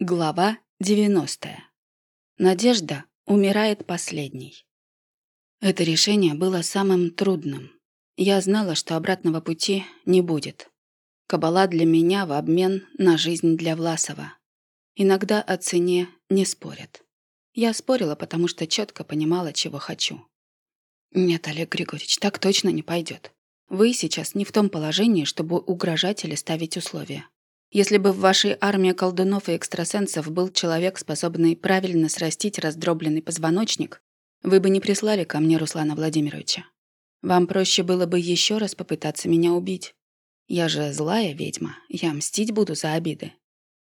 Глава 90. Надежда умирает последней. Это решение было самым трудным. Я знала, что обратного пути не будет. Кабала для меня в обмен на жизнь для Власова. Иногда о цене не спорят. Я спорила, потому что четко понимала, чего хочу. Нет, Олег Григорьевич, так точно не пойдет. Вы сейчас не в том положении, чтобы угрожать или ставить условия. Если бы в вашей армии колдунов и экстрасенсов был человек, способный правильно срастить раздробленный позвоночник, вы бы не прислали ко мне Руслана Владимировича. Вам проще было бы еще раз попытаться меня убить. Я же злая ведьма, я мстить буду за обиды.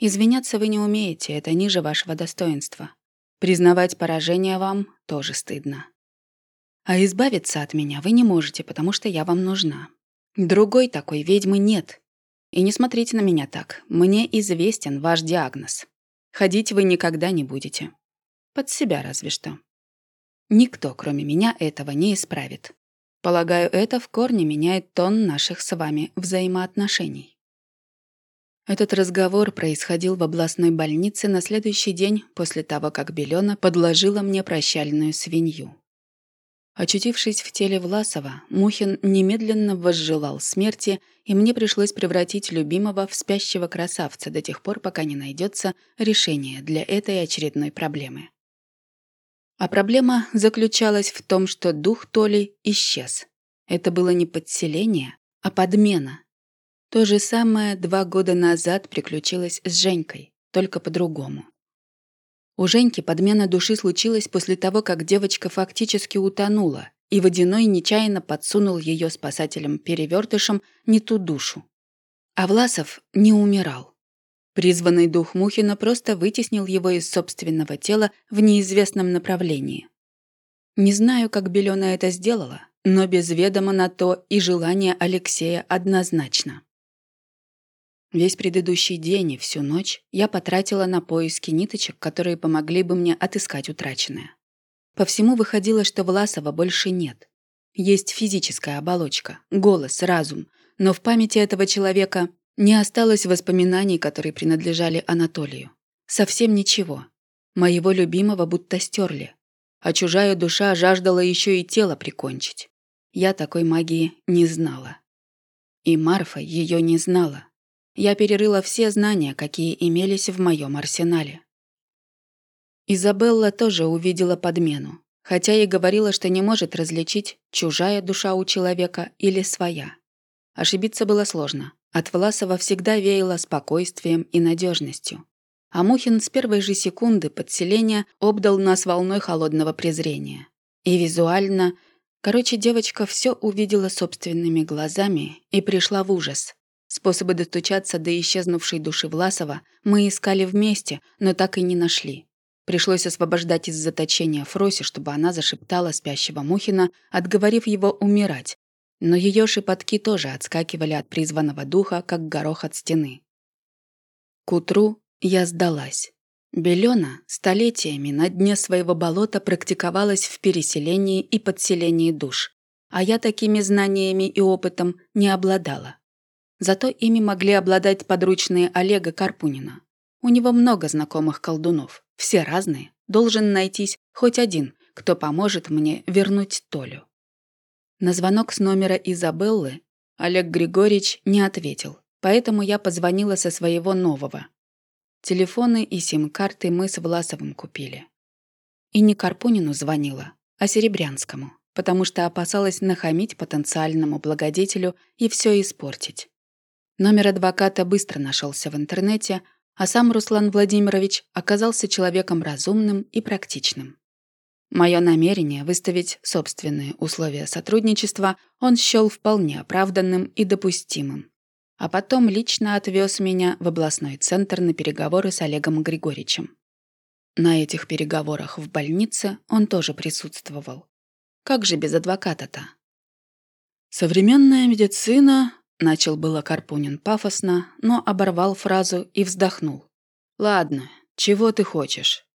Извиняться вы не умеете, это ниже вашего достоинства. Признавать поражение вам тоже стыдно. А избавиться от меня вы не можете, потому что я вам нужна. Другой такой ведьмы нет, и не смотрите на меня так. Мне известен ваш диагноз. Ходить вы никогда не будете. Под себя разве что. Никто, кроме меня, этого не исправит. Полагаю, это в корне меняет тон наших с вами взаимоотношений. Этот разговор происходил в областной больнице на следующий день после того, как Белена подложила мне прощальную свинью. Очутившись в теле Власова, Мухин немедленно возжелал смерти, и мне пришлось превратить любимого в спящего красавца до тех пор, пока не найдется решение для этой очередной проблемы. А проблема заключалась в том, что дух Толи исчез. Это было не подселение, а подмена. То же самое два года назад приключилось с Женькой, только по-другому. У Женьки подмена души случилась после того, как девочка фактически утонула, и Водяной нечаянно подсунул ее спасателям-перевертышам не ту душу. А Власов не умирал. Призванный дух Мухина просто вытеснил его из собственного тела в неизвестном направлении. Не знаю, как Белена это сделала, но без ведома на то и желание Алексея однозначно. Весь предыдущий день и всю ночь я потратила на поиски ниточек, которые помогли бы мне отыскать утраченное. По всему выходило, что Власова больше нет. Есть физическая оболочка, голос, разум, но в памяти этого человека не осталось воспоминаний, которые принадлежали Анатолию. Совсем ничего. Моего любимого будто стерли. А чужая душа жаждала еще и тело прикончить. Я такой магии не знала. И Марфа ее не знала. Я перерыла все знания, какие имелись в моем арсенале. Изабелла тоже увидела подмену, хотя и говорила, что не может различить, чужая душа у человека или своя. Ошибиться было сложно. От Власова всегда веяло спокойствием и надежностью. А Мухин с первой же секунды подселения обдал нас волной холодного презрения. И визуально... Короче, девочка все увидела собственными глазами и пришла в ужас. Способы достучаться до исчезнувшей души Власова мы искали вместе, но так и не нашли. Пришлось освобождать из заточения Фроси, чтобы она зашептала спящего Мухина, отговорив его умирать. Но ее шепотки тоже отскакивали от призванного духа, как горох от стены. К утру я сдалась. Белена столетиями на дне своего болота практиковалась в переселении и подселении душ, а я такими знаниями и опытом не обладала. Зато ими могли обладать подручные Олега Карпунина. У него много знакомых колдунов, все разные. Должен найтись хоть один, кто поможет мне вернуть Толю. На звонок с номера Изабеллы Олег Григорьевич не ответил, поэтому я позвонила со своего нового. Телефоны и сим-карты мы с Власовым купили. И не Карпунину звонила, а Серебрянскому, потому что опасалась нахамить потенциальному благодетелю и все испортить. Номер адвоката быстро нашелся в интернете, а сам Руслан Владимирович оказался человеком разумным и практичным. Мое намерение выставить собственные условия сотрудничества он счел вполне оправданным и допустимым. А потом лично отвез меня в областной центр на переговоры с Олегом Григорьевичем. На этих переговорах в больнице он тоже присутствовал. Как же без адвоката-то? Современная медицина Начал было Карпунин пафосно, но оборвал фразу и вздохнул. «Ладно, чего ты хочешь?»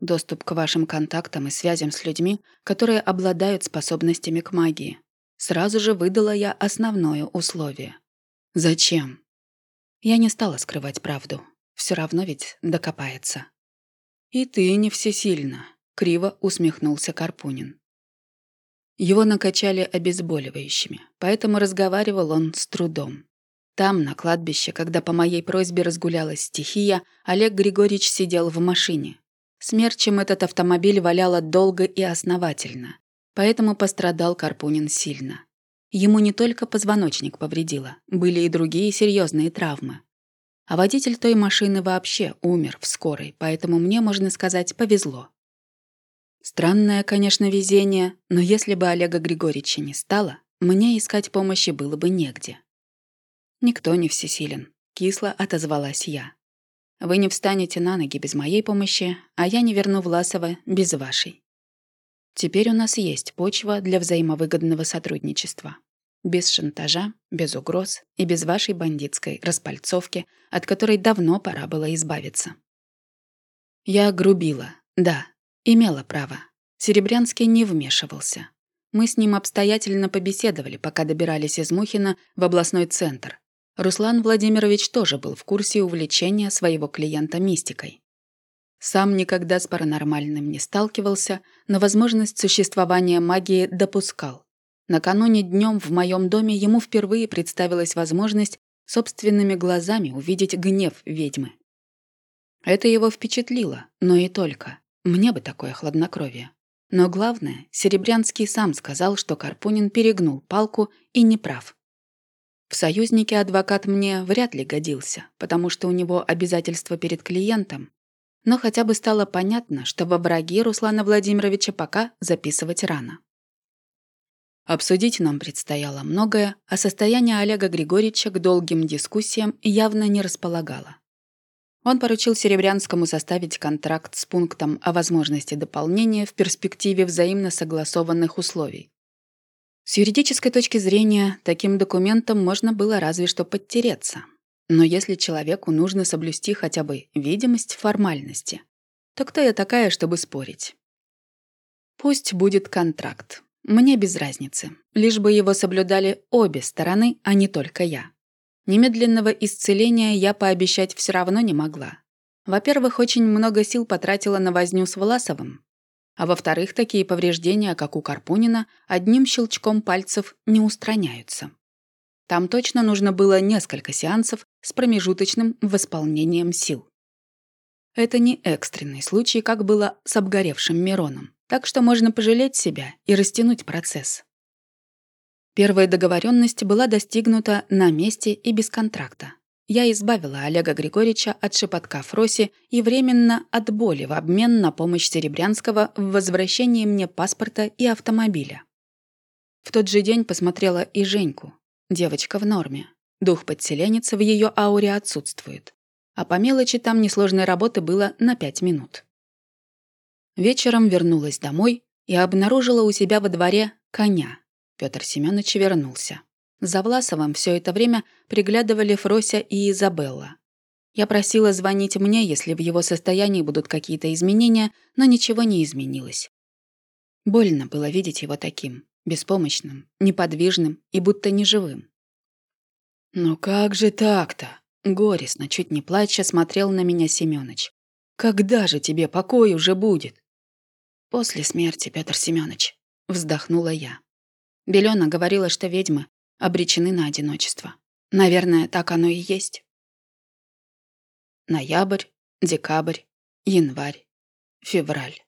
«Доступ к вашим контактам и связям с людьми, которые обладают способностями к магии. Сразу же выдала я основное условие. Зачем?» Я не стала скрывать правду. Все равно ведь докопается. «И ты не всесильна», — криво усмехнулся Карпунин. Его накачали обезболивающими, поэтому разговаривал он с трудом. Там, на кладбище, когда по моей просьбе разгулялась стихия, Олег Григорьевич сидел в машине. Смерчем этот автомобиль валяла долго и основательно, поэтому пострадал Карпунин сильно. Ему не только позвоночник повредило, были и другие серьезные травмы. А водитель той машины вообще умер в скорой, поэтому мне, можно сказать, повезло. Странное, конечно, везение, но если бы Олега Григорьевича не стало, мне искать помощи было бы негде. Никто не всесилен, кисло отозвалась я. Вы не встанете на ноги без моей помощи, а я не верну Власова без вашей. Теперь у нас есть почва для взаимовыгодного сотрудничества. Без шантажа, без угроз и без вашей бандитской распальцовки, от которой давно пора было избавиться. Я грубила, да, Имела право. Серебрянский не вмешивался. Мы с ним обстоятельно побеседовали, пока добирались из Мухина в областной центр. Руслан Владимирович тоже был в курсе увлечения своего клиента мистикой. Сам никогда с паранормальным не сталкивался, но возможность существования магии допускал. Накануне днем в моем доме ему впервые представилась возможность собственными глазами увидеть гнев ведьмы. Это его впечатлило, но и только. Мне бы такое хладнокровие. Но главное, Серебрянский сам сказал, что Карпунин перегнул палку и не прав. В союзнике адвокат мне вряд ли годился, потому что у него обязательства перед клиентом. Но хотя бы стало понятно, что во враги Руслана Владимировича пока записывать рано. Обсудить нам предстояло многое, а состояние Олега Григорьевича к долгим дискуссиям явно не располагало. Он поручил Серебрянскому составить контракт с пунктом о возможности дополнения в перспективе взаимно согласованных условий. С юридической точки зрения, таким документом можно было разве что подтереться. Но если человеку нужно соблюсти хотя бы видимость формальности, то кто я такая, чтобы спорить? Пусть будет контракт. Мне без разницы. Лишь бы его соблюдали обе стороны, а не только я. Немедленного исцеления я пообещать все равно не могла. Во-первых, очень много сил потратила на возню с Власовым. А во-вторых, такие повреждения, как у Карпунина, одним щелчком пальцев не устраняются. Там точно нужно было несколько сеансов с промежуточным восполнением сил. Это не экстренный случай, как было с обгоревшим Мироном, так что можно пожалеть себя и растянуть процесс. Первая договоренность была достигнута на месте и без контракта. Я избавила Олега Григорьевича от шепотка Фроси и временно от боли в обмен на помощь Серебрянского в возвращении мне паспорта и автомобиля. В тот же день посмотрела и Женьку. Девочка в норме. Дух подселенец в ее ауре отсутствует. А по мелочи там несложной работы было на пять минут. Вечером вернулась домой и обнаружила у себя во дворе коня, Петр Семенович вернулся. За Власовым все это время приглядывали Фрося и Изабелла. Я просила звонить мне, если в его состоянии будут какие-то изменения, но ничего не изменилось. Больно было видеть его таким, беспомощным, неподвижным и будто неживым. «Ну как же так-то?» — горестно, чуть не плача, смотрел на меня Семёныч. «Когда же тебе покой уже будет?» «После смерти, Петр Семёныч», — вздохнула я. Белена говорила, что ведьмы обречены на одиночество. Наверное, так оно и есть. Ноябрь, декабрь, январь, февраль.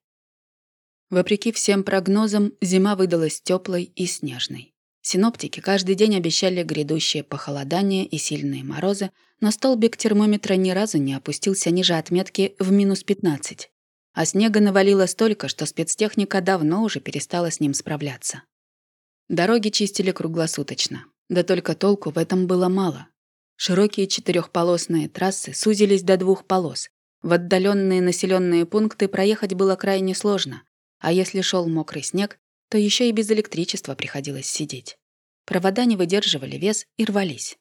Вопреки всем прогнозам, зима выдалась теплой и снежной. Синоптики каждый день обещали грядущее похолодание и сильные морозы, но столбик термометра ни разу не опустился ниже отметки в минус 15. А снега навалило столько, что спецтехника давно уже перестала с ним справляться. Дороги чистили круглосуточно. Да только толку в этом было мало. Широкие четырехполосные трассы сузились до двух полос. В отдаленные населенные пункты проехать было крайне сложно, а если шел мокрый снег, то еще и без электричества приходилось сидеть. Провода не выдерживали вес и рвались.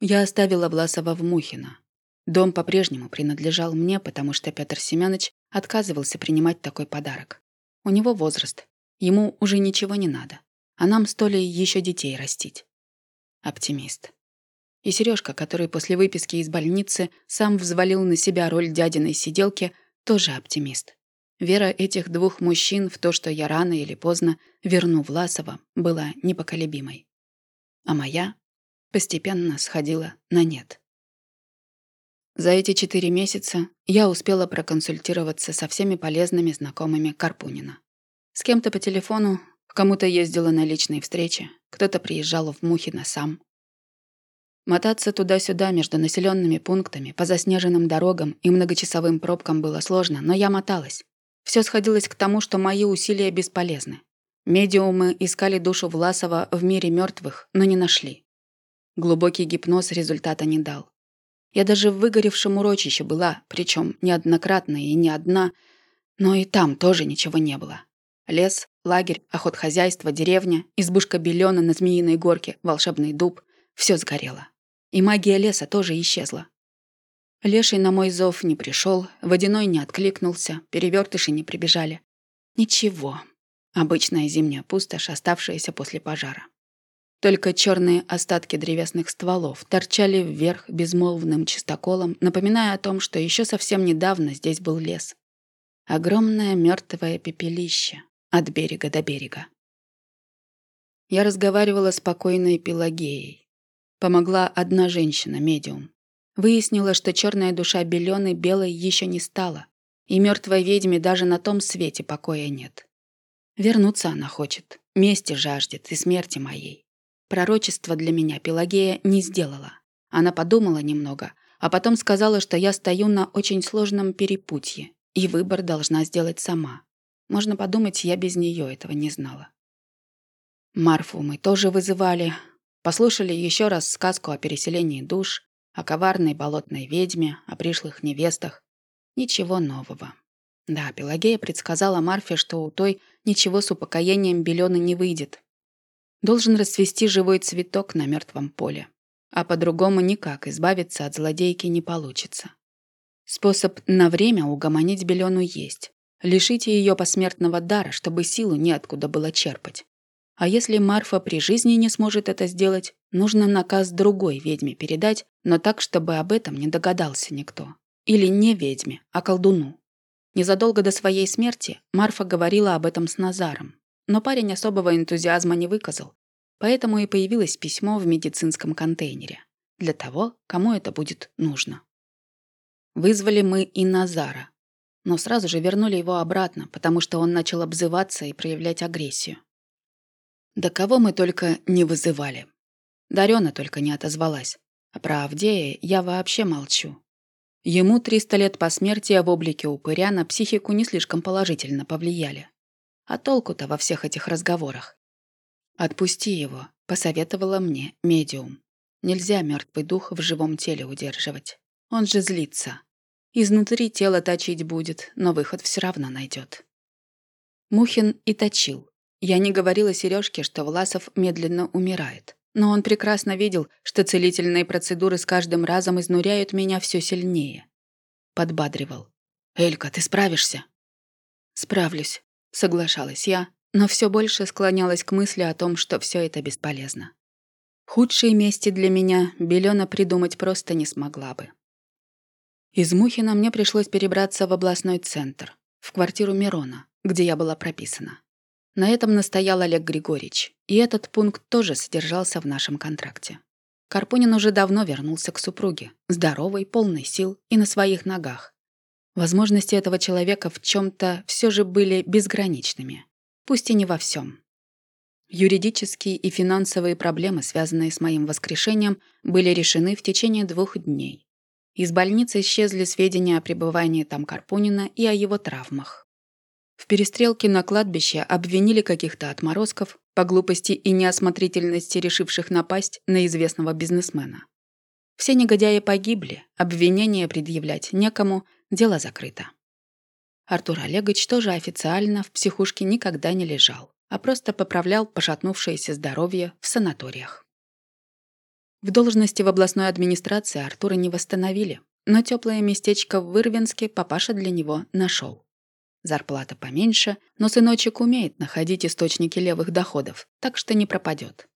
Я оставила Власова в Мухино. Дом по-прежнему принадлежал мне, потому что Петр Семенович отказывался принимать такой подарок. У него возраст, Ему уже ничего не надо. А нам с Толей еще детей растить. Оптимист. И Сережка, который после выписки из больницы сам взвалил на себя роль дядиной сиделки, тоже оптимист. Вера этих двух мужчин в то, что я рано или поздно верну Власова, была непоколебимой. А моя постепенно сходила на нет. За эти четыре месяца я успела проконсультироваться со всеми полезными знакомыми Карпунина. С кем-то по телефону, кому-то ездила на личные встречи, кто-то приезжал в Мухино сам. Мотаться туда-сюда между населенными пунктами, по заснеженным дорогам и многочасовым пробкам было сложно, но я моталась. Все сходилось к тому, что мои усилия бесполезны. Медиумы искали душу Власова в мире мертвых, но не нашли. Глубокий гипноз результата не дал. Я даже в выгоревшем урочище была, причем неоднократно и не одна, но и там тоже ничего не было. Лес, лагерь, охотхозяйство, деревня, избушка Белена на Змеиной горке, волшебный дуб — все сгорело. И магия леса тоже исчезла. Леший на мой зов не пришел, водяной не откликнулся, перевертыши не прибежали. Ничего. Обычная зимняя пустошь, оставшаяся после пожара. Только черные остатки древесных стволов торчали вверх безмолвным чистоколом, напоминая о том, что еще совсем недавно здесь был лес. Огромное мертвое пепелище от берега до берега. Я разговаривала с покойной Пелагеей. Помогла одна женщина, медиум. Выяснила, что черная душа Белены белой еще не стала, и мертвой ведьме даже на том свете покоя нет. Вернуться она хочет, мести жаждет и смерти моей. Пророчество для меня Пелагея не сделала. Она подумала немного, а потом сказала, что я стою на очень сложном перепутье, и выбор должна сделать сама. Можно подумать, я без нее этого не знала. Марфу мы тоже вызывали, послушали еще раз сказку о переселении душ, о коварной болотной ведьме, о пришлых невестах. Ничего нового. Да, Пелагея предсказала Марфе, что у той ничего с упокоением Белёны не выйдет. Должен расцвести живой цветок на мертвом поле. А по-другому никак избавиться от злодейки не получится. Способ на время угомонить Белёну есть. Лишите ее посмертного дара, чтобы силу неоткуда было черпать. А если Марфа при жизни не сможет это сделать, нужно наказ другой ведьме передать, но так, чтобы об этом не догадался никто. Или не ведьме, а колдуну. Незадолго до своей смерти Марфа говорила об этом с Назаром, но парень особого энтузиазма не выказал, поэтому и появилось письмо в медицинском контейнере. Для того, кому это будет нужно. Вызвали мы и Назара, но сразу же вернули его обратно, потому что он начал обзываться и проявлять агрессию. Да кого мы только не вызывали. Дарёна только не отозвалась. А про Авдея я вообще молчу. Ему 300 лет по смерти в облике упыря на психику не слишком положительно повлияли. А толку-то во всех этих разговорах? «Отпусти его», — посоветовала мне медиум. Нельзя мертвый дух в живом теле удерживать. Он же злится. Изнутри тело точить будет, но выход все равно найдет. Мухин и точил. Я не говорила Сережке, что Власов медленно умирает. Но он прекрасно видел, что целительные процедуры с каждым разом изнуряют меня все сильнее. Подбадривал. «Элька, ты справишься?» «Справлюсь», — соглашалась я, но все больше склонялась к мысли о том, что все это бесполезно. Худшие мести для меня Белена придумать просто не смогла бы. Из Мухина мне пришлось перебраться в областной центр, в квартиру Мирона, где я была прописана. На этом настоял Олег Григорьевич, и этот пункт тоже содержался в нашем контракте. Карпунин уже давно вернулся к супруге, здоровый, полный сил и на своих ногах. Возможности этого человека в чем то все же были безграничными, пусть и не во всем. Юридические и финансовые проблемы, связанные с моим воскрешением, были решены в течение двух дней. Из больницы исчезли сведения о пребывании там Карпунина и о его травмах. В перестрелке на кладбище обвинили каких-то отморозков по глупости и неосмотрительности решивших напасть на известного бизнесмена. Все негодяи погибли, обвинения предъявлять некому, дело закрыто. Артур Олегович тоже официально в психушке никогда не лежал, а просто поправлял пошатнувшееся здоровье в санаториях. В должности в областной администрации Артура не восстановили, но теплое местечко в Вырвинске папаша для него нашел. Зарплата поменьше, но сыночек умеет находить источники левых доходов, так что не пропадет.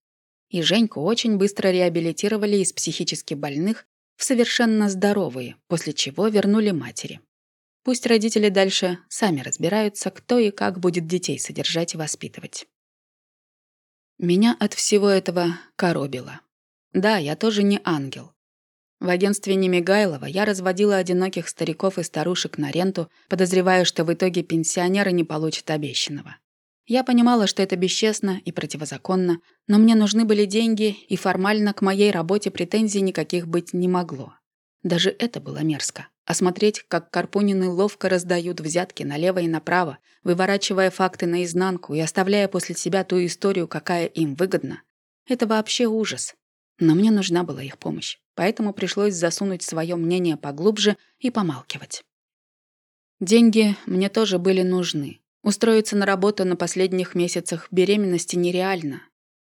и Женьку очень быстро реабилитировали из психически больных в совершенно здоровые, после чего вернули матери. Пусть родители дальше сами разбираются, кто и как будет детей содержать и воспитывать. Меня от всего этого коробило. Да, я тоже не ангел. В агентстве Немигайлова я разводила одиноких стариков и старушек на ренту, подозревая, что в итоге пенсионеры не получат обещанного. Я понимала, что это бесчестно и противозаконно, но мне нужны были деньги, и формально к моей работе претензий никаких быть не могло. Даже это было мерзко. А смотреть, как Карпунины ловко раздают взятки налево и направо, выворачивая факты наизнанку и оставляя после себя ту историю, какая им выгодна, это вообще ужас. Но мне нужна была их помощь, поэтому пришлось засунуть свое мнение поглубже и помалкивать. Деньги мне тоже были нужны. Устроиться на работу на последних месяцах беременности нереально.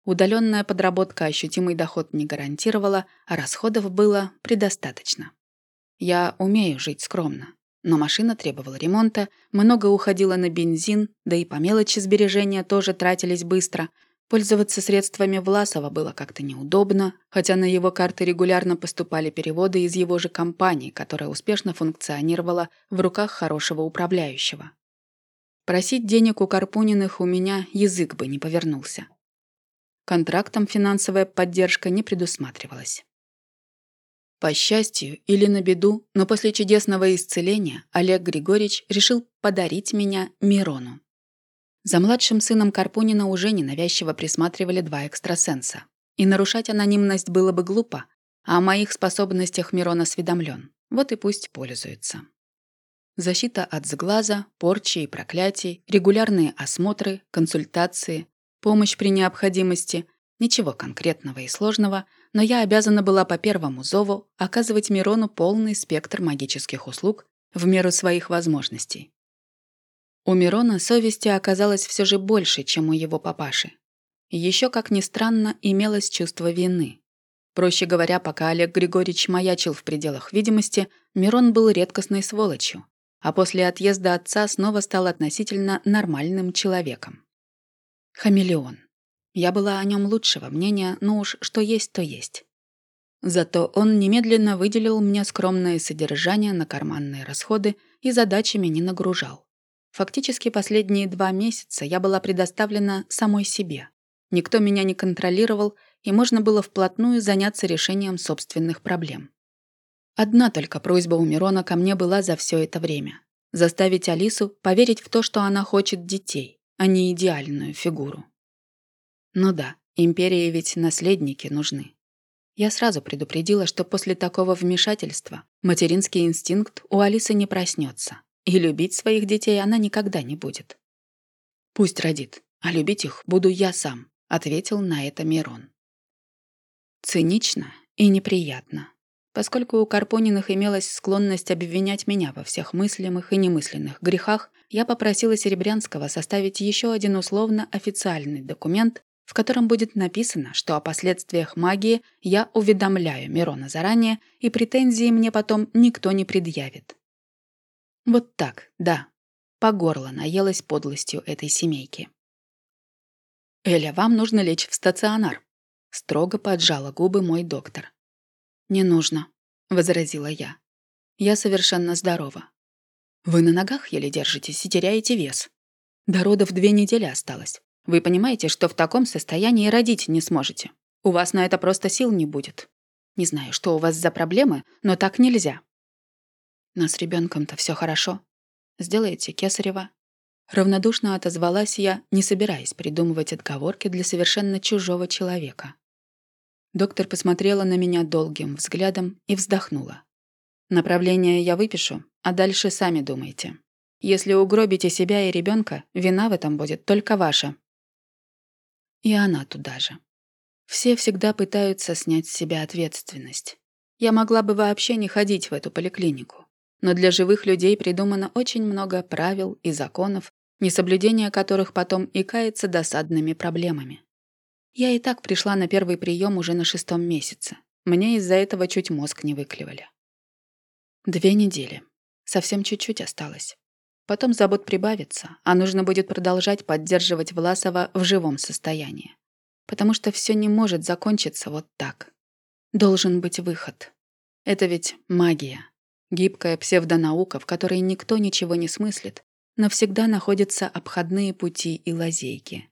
Удаленная подработка ощутимый доход не гарантировала, а расходов было предостаточно. Я умею жить скромно. Но машина требовала ремонта, много уходило на бензин, да и по мелочи сбережения тоже тратились быстро — Пользоваться средствами Власова было как-то неудобно, хотя на его карты регулярно поступали переводы из его же компании, которая успешно функционировала в руках хорошего управляющего. Просить денег у Карпуниных у меня язык бы не повернулся. Контрактом финансовая поддержка не предусматривалась. По счастью или на беду, но после чудесного исцеления Олег Григорьевич решил подарить меня Мирону. За младшим сыном Карпунина уже ненавязчиво присматривали два экстрасенса. И нарушать анонимность было бы глупо, а о моих способностях Мирон осведомлен. Вот и пусть пользуется. Защита от сглаза, порчи и проклятий, регулярные осмотры, консультации, помощь при необходимости. Ничего конкретного и сложного, но я обязана была по первому зову оказывать Мирону полный спектр магических услуг в меру своих возможностей. У Мирона совести оказалось все же больше, чем у его папаши. Еще, как ни странно, имелось чувство вины. Проще говоря, пока Олег Григорьевич маячил в пределах видимости, Мирон был редкостной сволочью, а после отъезда отца снова стал относительно нормальным человеком. Хамелеон. Я была о нем лучшего мнения, но уж что есть, то есть. Зато он немедленно выделил мне скромное содержание на карманные расходы и задачами не нагружал. Фактически последние два месяца я была предоставлена самой себе. Никто меня не контролировал, и можно было вплотную заняться решением собственных проблем. Одна только просьба у Мирона ко мне была за все это время. Заставить Алису поверить в то, что она хочет детей, а не идеальную фигуру. Ну да, империи ведь наследники нужны. Я сразу предупредила, что после такого вмешательства материнский инстинкт у Алисы не проснется. И любить своих детей она никогда не будет. «Пусть родит, а любить их буду я сам», — ответил на это Мирон. Цинично и неприятно, поскольку у Карпониных имелась склонность обвинять меня во всех мыслимых и немысленных грехах, я попросила Серебрянского составить еще один условно официальный документ, в котором будет написано, что о последствиях магии я уведомляю Мирона заранее, и претензии мне потом никто не предъявит. Вот так, да. По горло наелась подлостью этой семейки. «Эля, вам нужно лечь в стационар», — строго поджала губы мой доктор. «Не нужно», — возразила я. «Я совершенно здорова. Вы на ногах еле держитесь и теряете вес. До родов две недели осталось. Вы понимаете, что в таком состоянии родить не сможете. У вас на это просто сил не будет. Не знаю, что у вас за проблемы, но так нельзя. Но с ребенком-то все хорошо. Сделаете кесарева?» Равнодушно отозвалась я, не собираясь придумывать отговорки для совершенно чужого человека. Доктор посмотрела на меня долгим взглядом и вздохнула. «Направление я выпишу, а дальше сами думайте. Если угробите себя и ребенка, вина в этом будет только ваша». И она туда же. Все всегда пытаются снять с себя ответственность. Я могла бы вообще не ходить в эту поликлинику. Но для живых людей придумано очень много правил и законов, несоблюдение которых потом икается досадными проблемами. Я и так пришла на первый прием уже на шестом месяце. Мне из-за этого чуть мозг не выклевали. Две недели. Совсем чуть-чуть осталось. Потом забот прибавится, а нужно будет продолжать поддерживать Власова в живом состоянии. потому что все не может закончиться вот так. Должен быть выход. Это ведь магия. Гибкая псевдонаука, в которой никто ничего не смыслит, но всегда находятся обходные пути и лазейки.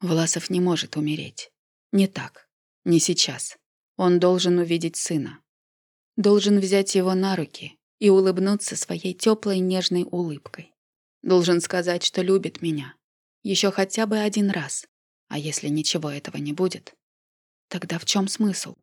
Власов не может умереть. Не так. Не сейчас. Он должен увидеть сына. Должен взять его на руки и улыбнуться своей теплой нежной улыбкой. Должен сказать, что любит меня. Еще хотя бы один раз. А если ничего этого не будет, тогда в чем смысл?